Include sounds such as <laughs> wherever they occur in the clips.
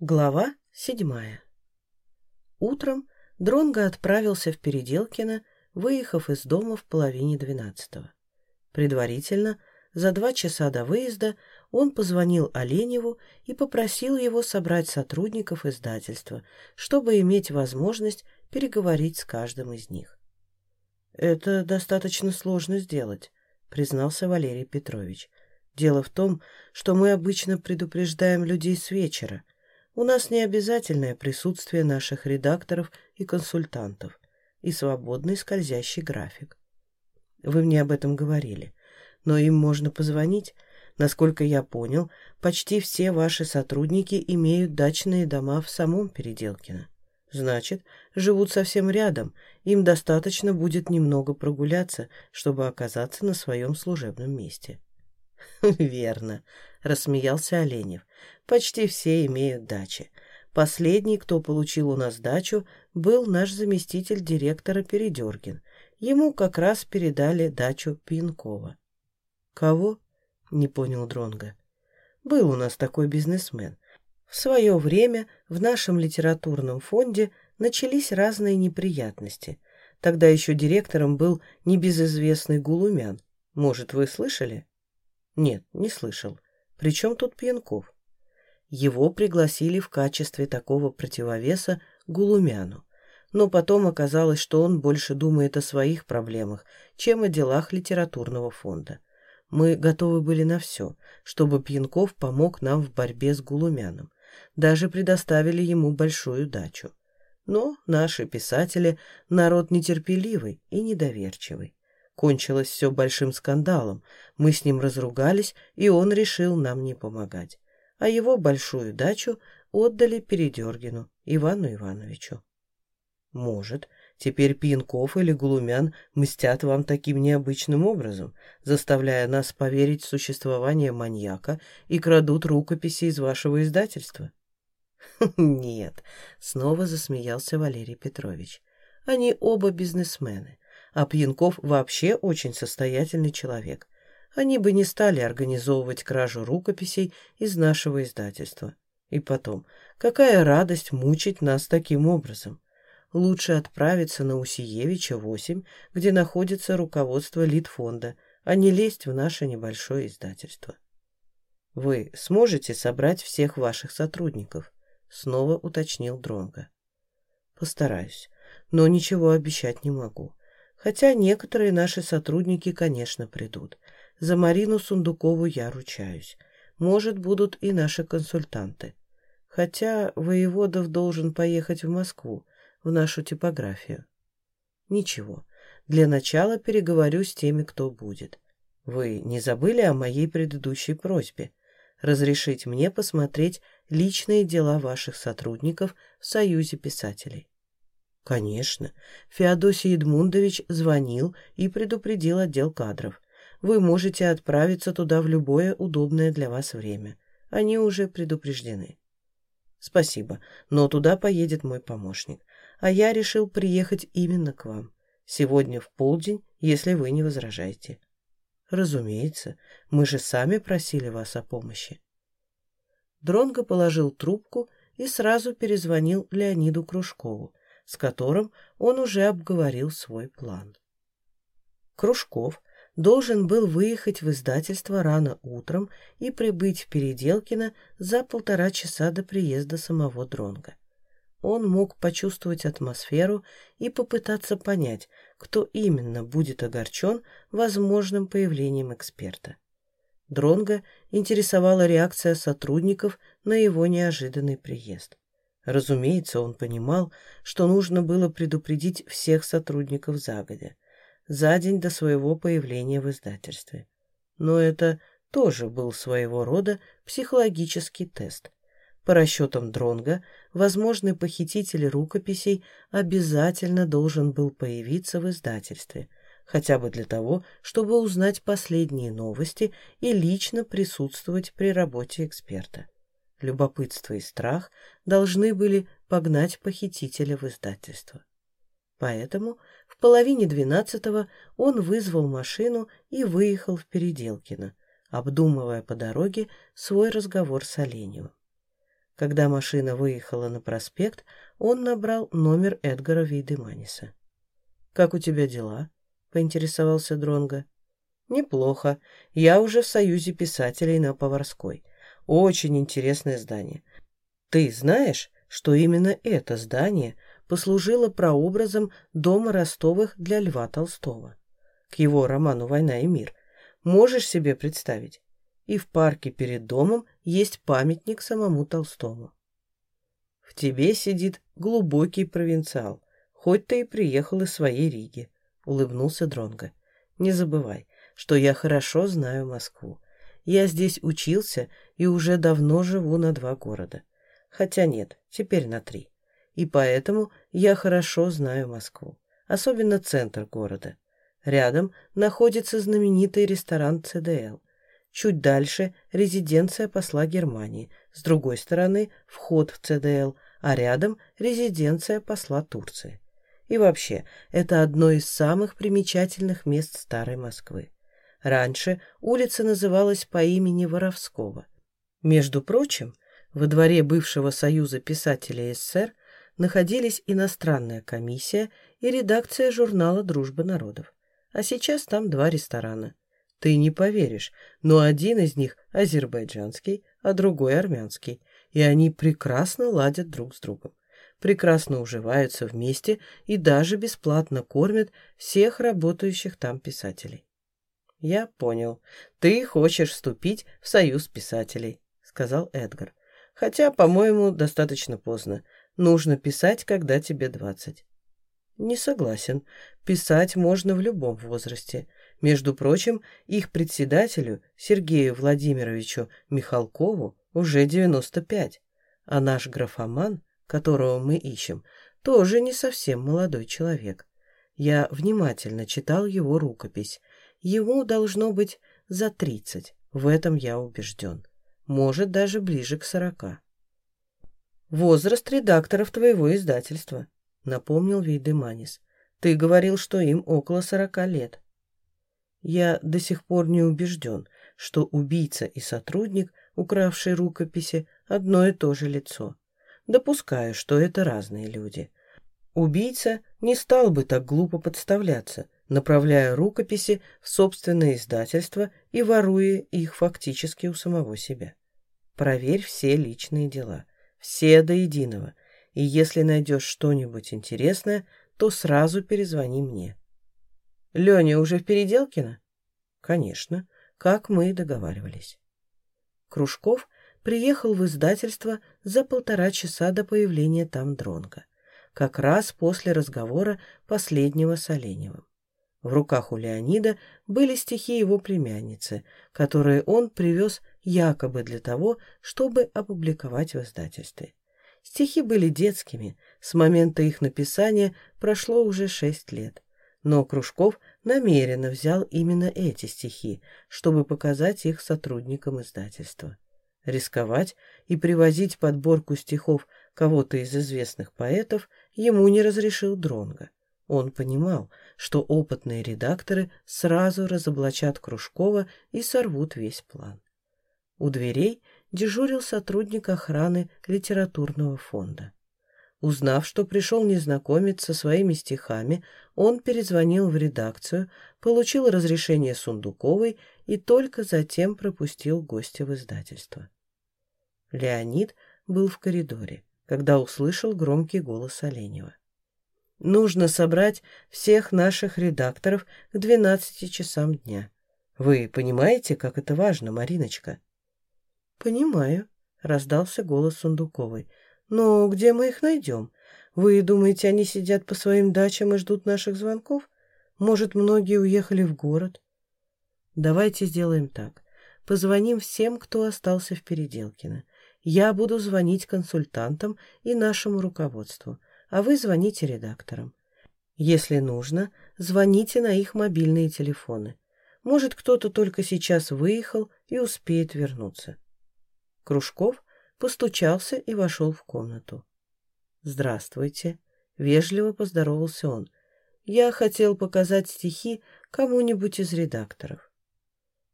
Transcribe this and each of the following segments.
Глава седьмая. Утром Дронго отправился в Переделкино, выехав из дома в половине двенадцатого. Предварительно, за два часа до выезда, он позвонил Оленеву и попросил его собрать сотрудников издательства, чтобы иметь возможность переговорить с каждым из них. «Это достаточно сложно сделать», — признался Валерий Петрович. «Дело в том, что мы обычно предупреждаем людей с вечера — у нас не обязательное присутствие наших редакторов и консультантов и свободный скользящий график. Вы мне об этом говорили, но им можно позвонить. Насколько я понял, почти все ваши сотрудники имеют дачные дома в самом Переделкино. Значит, живут совсем рядом, им достаточно будет немного прогуляться, чтобы оказаться на своем служебном месте. <laughs> «Верно», — рассмеялся Оленев. «Почти все имеют дачи. Последний, кто получил у нас дачу, был наш заместитель директора Передергин. Ему как раз передали дачу Пьянкова». «Кого?» — не понял Дронга. «Был у нас такой бизнесмен. В свое время в нашем литературном фонде начались разные неприятности. Тогда еще директором был небезызвестный Гулумян. Может, вы слышали?» Нет, не слышал. Причем тут Пьянков? Его пригласили в качестве такого противовеса Гулумяну. Но потом оказалось, что он больше думает о своих проблемах, чем о делах литературного фонда. Мы готовы были на все, чтобы Пьянков помог нам в борьбе с Гулумяном. Даже предоставили ему большую дачу. Но наши писатели — народ нетерпеливый и недоверчивый. Кончилось все большим скандалом. Мы с ним разругались, и он решил нам не помогать. А его большую дачу отдали Передергину Ивану Ивановичу. Может, теперь Пьянков или Глумян мстят вам таким необычным образом, заставляя нас поверить в существование маньяка и крадут рукописи из вашего издательства? <laughs> Нет, снова засмеялся Валерий Петрович. Они оба бизнесмены а Пьянков вообще очень состоятельный человек. Они бы не стали организовывать кражу рукописей из нашего издательства. И потом, какая радость мучить нас таким образом. Лучше отправиться на Усиевича 8, где находится руководство Литфонда, а не лезть в наше небольшое издательство. Вы сможете собрать всех ваших сотрудников? Снова уточнил Дронга. Постараюсь, но ничего обещать не могу. Хотя некоторые наши сотрудники, конечно, придут. За Марину Сундукову я ручаюсь. Может, будут и наши консультанты. Хотя Воеводов должен поехать в Москву, в нашу типографию. Ничего, для начала переговорю с теми, кто будет. Вы не забыли о моей предыдущей просьбе? Разрешить мне посмотреть личные дела ваших сотрудников в Союзе писателей. Конечно. Феодосий Едмундович звонил и предупредил отдел кадров. Вы можете отправиться туда в любое удобное для вас время. Они уже предупреждены. Спасибо, но туда поедет мой помощник. А я решил приехать именно к вам. Сегодня в полдень, если вы не возражаете. Разумеется, мы же сами просили вас о помощи. Дронго положил трубку и сразу перезвонил Леониду Кружкову, с которым он уже обговорил свой план. Кружков должен был выехать в издательство рано утром и прибыть в Переделкино за полтора часа до приезда самого Дронга. Он мог почувствовать атмосферу и попытаться понять, кто именно будет огорчен возможным появлением эксперта. Дронга интересовала реакция сотрудников на его неожиданный приезд. Разумеется, он понимал, что нужно было предупредить всех сотрудников загодя, за день до своего появления в издательстве. Но это тоже был своего рода психологический тест. По расчетам Дронга, возможный похититель рукописей обязательно должен был появиться в издательстве, хотя бы для того, чтобы узнать последние новости и лично присутствовать при работе эксперта. Любопытство и страх должны были погнать похитителя в издательство. Поэтому в половине двенадцатого он вызвал машину и выехал в Переделкино, обдумывая по дороге свой разговор с Оленевым. Когда машина выехала на проспект, он набрал номер Эдгара Вейдеманиса. «Как у тебя дела?» — поинтересовался Дронго. «Неплохо. Я уже в Союзе писателей на Поварской. Очень интересное здание. Ты знаешь, что именно это здание послужило прообразом дома Ростовых для Льва Толстого? К его роману «Война и мир». Можешь себе представить? И в парке перед домом есть памятник самому Толстому. В тебе сидит глубокий провинциал, хоть ты и приехал из своей Риги, улыбнулся Дронго. Не забывай, что я хорошо знаю Москву. Я здесь учился и уже давно живу на два города. Хотя нет, теперь на три. И поэтому я хорошо знаю Москву, особенно центр города. Рядом находится знаменитый ресторан ЦДЛ. Чуть дальше – резиденция посла Германии, с другой стороны – вход в ЦДЛ, а рядом – резиденция посла Турции. И вообще, это одно из самых примечательных мест старой Москвы. Раньше улица называлась по имени Воровского. Между прочим, во дворе бывшего Союза писателей СССР находились иностранная комиссия и редакция журнала «Дружба народов». А сейчас там два ресторана. Ты не поверишь, но один из них азербайджанский, а другой армянский. И они прекрасно ладят друг с другом. Прекрасно уживаются вместе и даже бесплатно кормят всех работающих там писателей. «Я понял. Ты хочешь вступить в союз писателей», — сказал Эдгар. «Хотя, по-моему, достаточно поздно. Нужно писать, когда тебе двадцать». «Не согласен. Писать можно в любом возрасте. Между прочим, их председателю, Сергею Владимировичу Михалкову, уже 95, а наш графоман, которого мы ищем, тоже не совсем молодой человек. Я внимательно читал его рукопись. Ему должно быть за 30, в этом я убежден. Может, даже ближе к 40. «Возраст редакторов твоего издательства», — напомнил Вейдеманис. «Ты говорил, что им около 40 лет». Я до сих пор не убежден, что убийца и сотрудник, укравший рукописи, одно и то же лицо. Допускаю, что это разные люди. Убийца не стал бы так глупо подставляться, направляя рукописи в собственное издательство и воруя их фактически у самого себя. Проверь все личные дела, все до единого, и если найдешь что-нибудь интересное, то сразу перезвони мне. Леня уже в Переделкино? Конечно, как мы и договаривались. Кружков приехал в издательство за полтора часа до появления там Дронга, как раз после разговора последнего с Оленевым. В руках у Леонида были стихи его племянницы, которые он привез якобы для того, чтобы опубликовать в издательстве. Стихи были детскими, с момента их написания прошло уже шесть лет но Кружков намеренно взял именно эти стихи, чтобы показать их сотрудникам издательства. Рисковать и привозить подборку стихов кого-то из известных поэтов ему не разрешил Дронга. Он понимал, что опытные редакторы сразу разоблачат Кружкова и сорвут весь план. У дверей дежурил сотрудник охраны литературного фонда. Узнав, что пришел незнакомец со своими стихами, он перезвонил в редакцию, получил разрешение Сундуковой и только затем пропустил гостя в издательство. Леонид был в коридоре, когда услышал громкий голос Оленева. «Нужно собрать всех наших редакторов к двенадцати часам дня. Вы понимаете, как это важно, Мариночка?» «Понимаю», — раздался голос Сундуковой. Но где мы их найдем? Вы думаете, они сидят по своим дачам и ждут наших звонков? Может, многие уехали в город? Давайте сделаем так. Позвоним всем, кто остался в Переделкино. Я буду звонить консультантам и нашему руководству, а вы звоните редакторам. Если нужно, звоните на их мобильные телефоны. Может, кто-то только сейчас выехал и успеет вернуться. Кружков постучался и вошел в комнату. «Здравствуйте», — вежливо поздоровался он. «Я хотел показать стихи кому-нибудь из редакторов».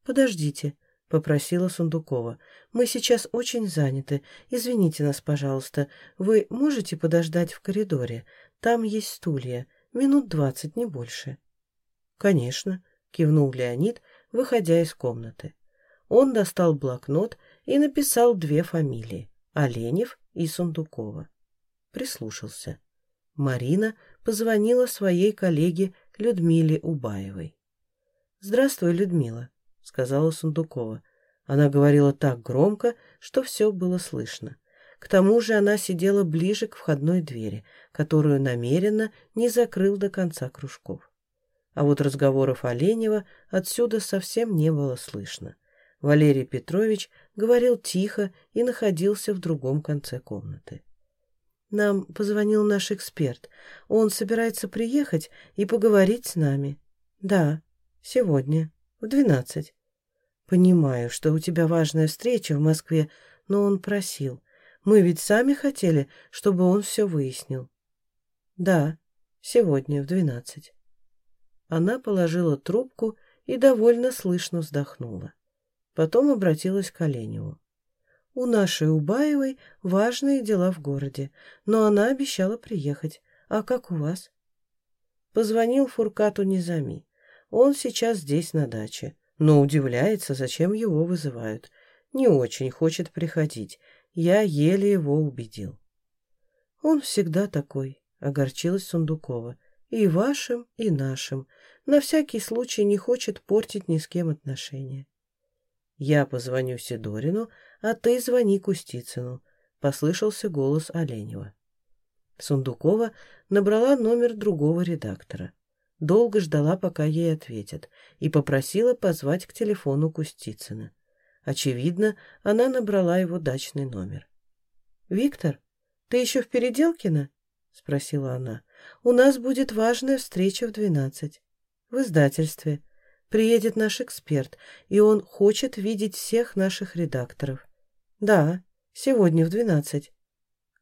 «Подождите», — попросила Сундукова. «Мы сейчас очень заняты. Извините нас, пожалуйста. Вы можете подождать в коридоре? Там есть стулья. Минут двадцать, не больше». «Конечно», — кивнул Леонид, выходя из комнаты. Он достал блокнот и написал две фамилии — Оленев и Сундукова. Прислушался. Марина позвонила своей коллеге Людмиле Убаевой. «Здравствуй, Людмила», — сказала Сундукова. Она говорила так громко, что все было слышно. К тому же она сидела ближе к входной двери, которую намеренно не закрыл до конца кружков. А вот разговоров Оленева отсюда совсем не было слышно. Валерий Петрович говорил тихо и находился в другом конце комнаты. Нам позвонил наш эксперт. Он собирается приехать и поговорить с нами. Да, сегодня, в двенадцать. Понимаю, что у тебя важная встреча в Москве, но он просил. Мы ведь сами хотели, чтобы он все выяснил. Да, сегодня в двенадцать. Она положила трубку и довольно слышно вздохнула. Потом обратилась к Оленеву. У нашей Убаевой важные дела в городе, но она обещала приехать. А как у вас? Позвонил Фуркату Низами. Он сейчас здесь на даче, но удивляется, зачем его вызывают. Не очень хочет приходить. Я еле его убедил. Он всегда такой, огорчилась Сундукова. И вашим, и нашим. На всякий случай не хочет портить ни с кем отношения. «Я позвоню Сидорину, а ты звони Кустицыну», — послышался голос Оленева. Сундукова набрала номер другого редактора. Долго ждала, пока ей ответят, и попросила позвать к телефону Кустицына. Очевидно, она набрала его дачный номер. «Виктор, ты еще в Переделкино?» — спросила она. «У нас будет важная встреча в двенадцать. В издательстве. Приедет наш эксперт, и он хочет видеть всех наших редакторов. Да, сегодня в двенадцать.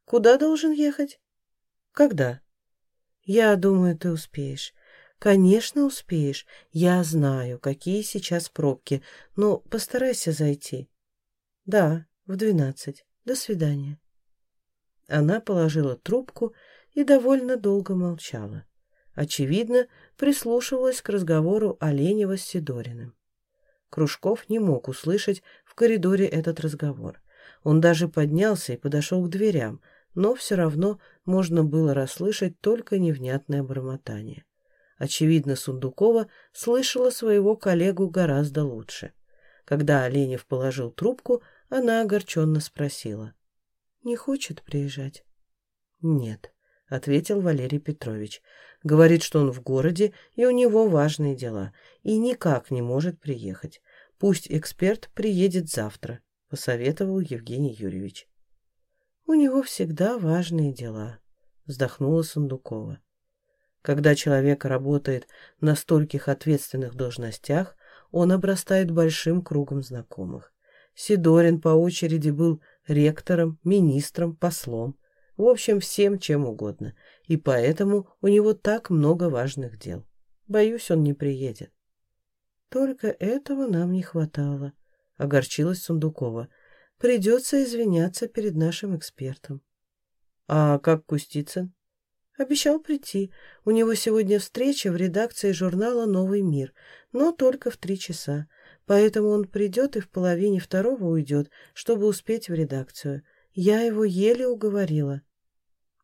Куда должен ехать? Когда? Я думаю, ты успеешь. Конечно, успеешь. Я знаю, какие сейчас пробки, но постарайся зайти. Да, в двенадцать. До свидания. Она положила трубку и довольно долго молчала. Очевидно, прислушивалась к разговору Оленева с Сидориным. Кружков не мог услышать в коридоре этот разговор. Он даже поднялся и подошел к дверям, но все равно можно было расслышать только невнятное бормотание. Очевидно, Сундукова слышала своего коллегу гораздо лучше. Когда Оленев положил трубку, она огорченно спросила. «Не хочет приезжать?» «Нет», — ответил Валерий Петрович. Говорит, что он в городе, и у него важные дела, и никак не может приехать. Пусть эксперт приедет завтра, посоветовал Евгений Юрьевич. У него всегда важные дела, вздохнула Сундукова. Когда человек работает на стольких ответственных должностях, он обрастает большим кругом знакомых. Сидорин по очереди был ректором, министром, послом. В общем, всем чем угодно. И поэтому у него так много важных дел. Боюсь, он не приедет. Только этого нам не хватало, огорчилась Сундукова. Придется извиняться перед нашим экспертом. А как Кустицын? Обещал прийти. У него сегодня встреча в редакции журнала «Новый мир», но только в три часа. Поэтому он придет и в половине второго уйдет, чтобы успеть в редакцию. Я его еле уговорила.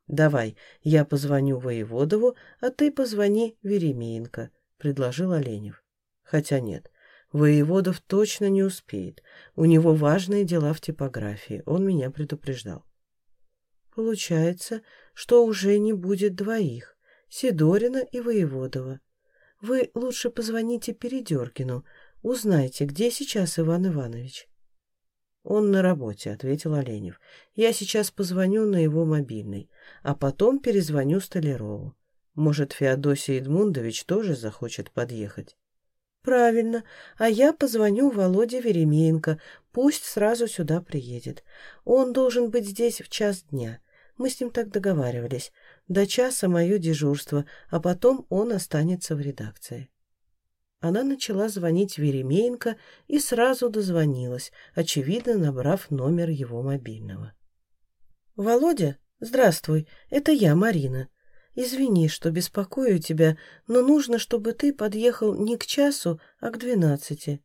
«Давай, я позвоню Воеводову, а ты позвони Веремеенко», — предложил Оленев. «Хотя нет, Воеводов точно не успеет. У него важные дела в типографии, он меня предупреждал». «Получается, что уже не будет двоих, Сидорина и Воеводова. Вы лучше позвоните Передергину, узнайте, где сейчас Иван Иванович». «Он на работе», — ответил Оленев. «Я сейчас позвоню на его мобильный, а потом перезвоню Столярову. Может, Феодосий Эдмундович тоже захочет подъехать?» «Правильно. А я позвоню Володе Веремеенко. Пусть сразу сюда приедет. Он должен быть здесь в час дня. Мы с ним так договаривались. До часа мое дежурство, а потом он останется в редакции». Она начала звонить Веремеенко и сразу дозвонилась, очевидно, набрав номер его мобильного. «Володя, здравствуй, это я, Марина. Извини, что беспокою тебя, но нужно, чтобы ты подъехал не к часу, а к двенадцати».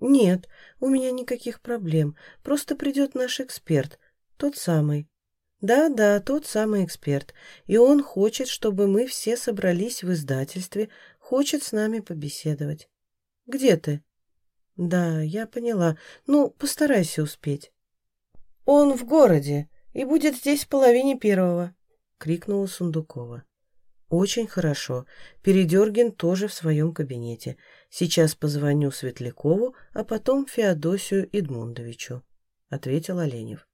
«Нет, у меня никаких проблем, просто придет наш эксперт, тот самый». «Да-да, тот самый эксперт, и он хочет, чтобы мы все собрались в издательстве, хочет с нами побеседовать. Где ты?» «Да, я поняла. Ну, постарайся успеть». «Он в городе и будет здесь в половине первого», — крикнула Сундукова. «Очень хорошо. Передергин тоже в своем кабинете. Сейчас позвоню Светлякову, а потом Феодосию Идмундовичу», — ответил Оленев.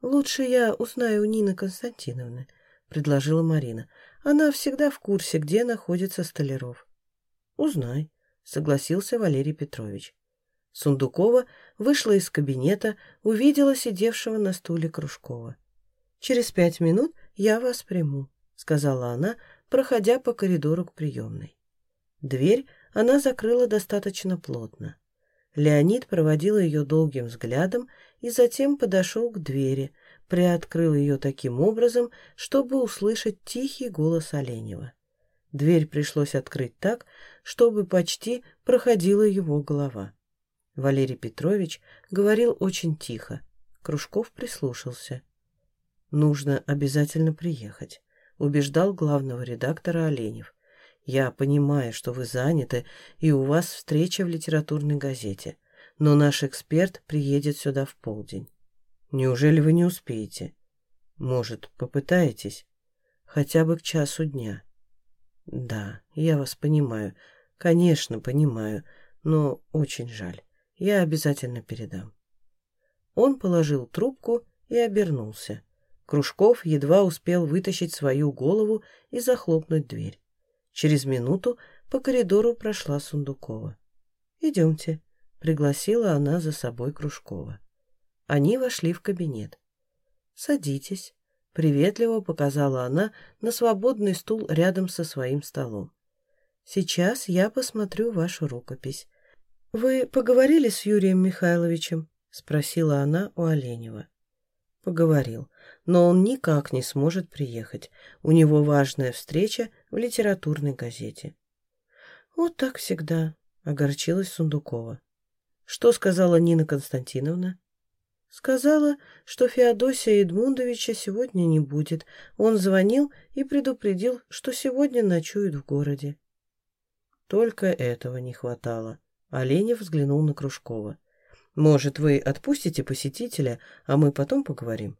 «Лучше я узнаю у Нины Константиновны», — предложила Марина. «Она всегда в курсе, где находится Столяров». «Узнай», — согласился Валерий Петрович. Сундукова вышла из кабинета, увидела сидевшего на стуле Кружкова. «Через пять минут я вас приму», — сказала она, проходя по коридору к приемной. Дверь она закрыла достаточно плотно. Леонид проводил ее долгим взглядом и затем подошел к двери, приоткрыл ее таким образом, чтобы услышать тихий голос Оленева. Дверь пришлось открыть так, чтобы почти проходила его голова. Валерий Петрович говорил очень тихо. Кружков прислушался. «Нужно обязательно приехать», — убеждал главного редактора Оленев. Я понимаю, что вы заняты, и у вас встреча в литературной газете, но наш эксперт приедет сюда в полдень. Неужели вы не успеете? Может, попытаетесь? Хотя бы к часу дня. Да, я вас понимаю. Конечно, понимаю, но очень жаль. Я обязательно передам. Он положил трубку и обернулся. Кружков едва успел вытащить свою голову и захлопнуть дверь. Через минуту по коридору прошла Сундукова. «Идемте», — пригласила она за собой Кружкова. Они вошли в кабинет. «Садитесь», — приветливо показала она на свободный стул рядом со своим столом. «Сейчас я посмотрю вашу рукопись. Вы поговорили с Юрием Михайловичем?» — спросила она у Оленева. Поговорил но он никак не сможет приехать. У него важная встреча в литературной газете. «Вот так всегда», — огорчилась Сундукова. «Что сказала Нина Константиновна?» «Сказала, что Феодосия Эдмундовича сегодня не будет. Он звонил и предупредил, что сегодня ночует в городе». Только этого не хватало. Оленев взглянул на Кружкова. «Может, вы отпустите посетителя, а мы потом поговорим?»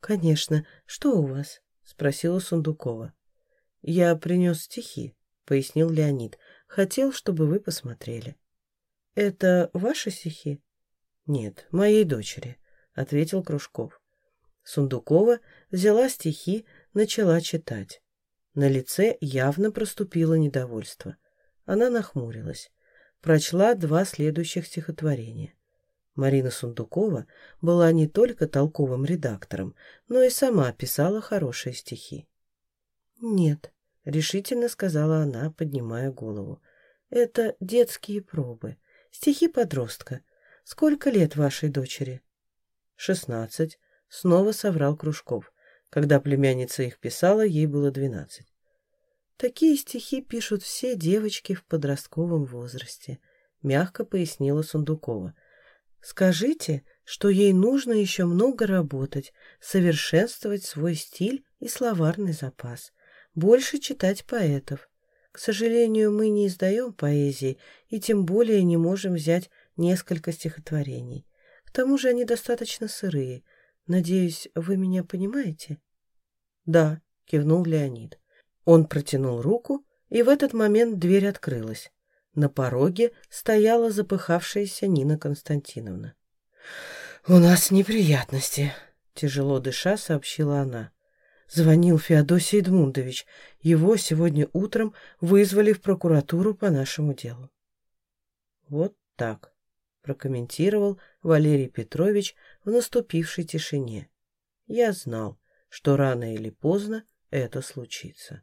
«Конечно. Что у вас?» — спросила Сундукова. «Я принес стихи», — пояснил Леонид. «Хотел, чтобы вы посмотрели». «Это ваши стихи?» «Нет, моей дочери», — ответил Кружков. Сундукова взяла стихи, начала читать. На лице явно проступило недовольство. Она нахмурилась. Прочла два следующих стихотворения. Марина Сундукова была не только толковым редактором, но и сама писала хорошие стихи. «Нет», — решительно сказала она, поднимая голову, — «это детские пробы, стихи подростка. Сколько лет вашей дочери?» «Шестнадцать», — снова соврал Кружков. Когда племянница их писала, ей было двенадцать. «Такие стихи пишут все девочки в подростковом возрасте», — мягко пояснила Сундукова — Скажите, что ей нужно еще много работать, совершенствовать свой стиль и словарный запас, больше читать поэтов. К сожалению, мы не издаем поэзии и тем более не можем взять несколько стихотворений. К тому же они достаточно сырые. Надеюсь, вы меня понимаете? Да, кивнул Леонид. Он протянул руку, и в этот момент дверь открылась. На пороге стояла запыхавшаяся Нина Константиновна. «У нас неприятности», — тяжело дыша сообщила она. Звонил Феодосий Эдмундович. Его сегодня утром вызвали в прокуратуру по нашему делу. Вот так, прокомментировал Валерий Петрович в наступившей тишине. Я знал, что рано или поздно это случится.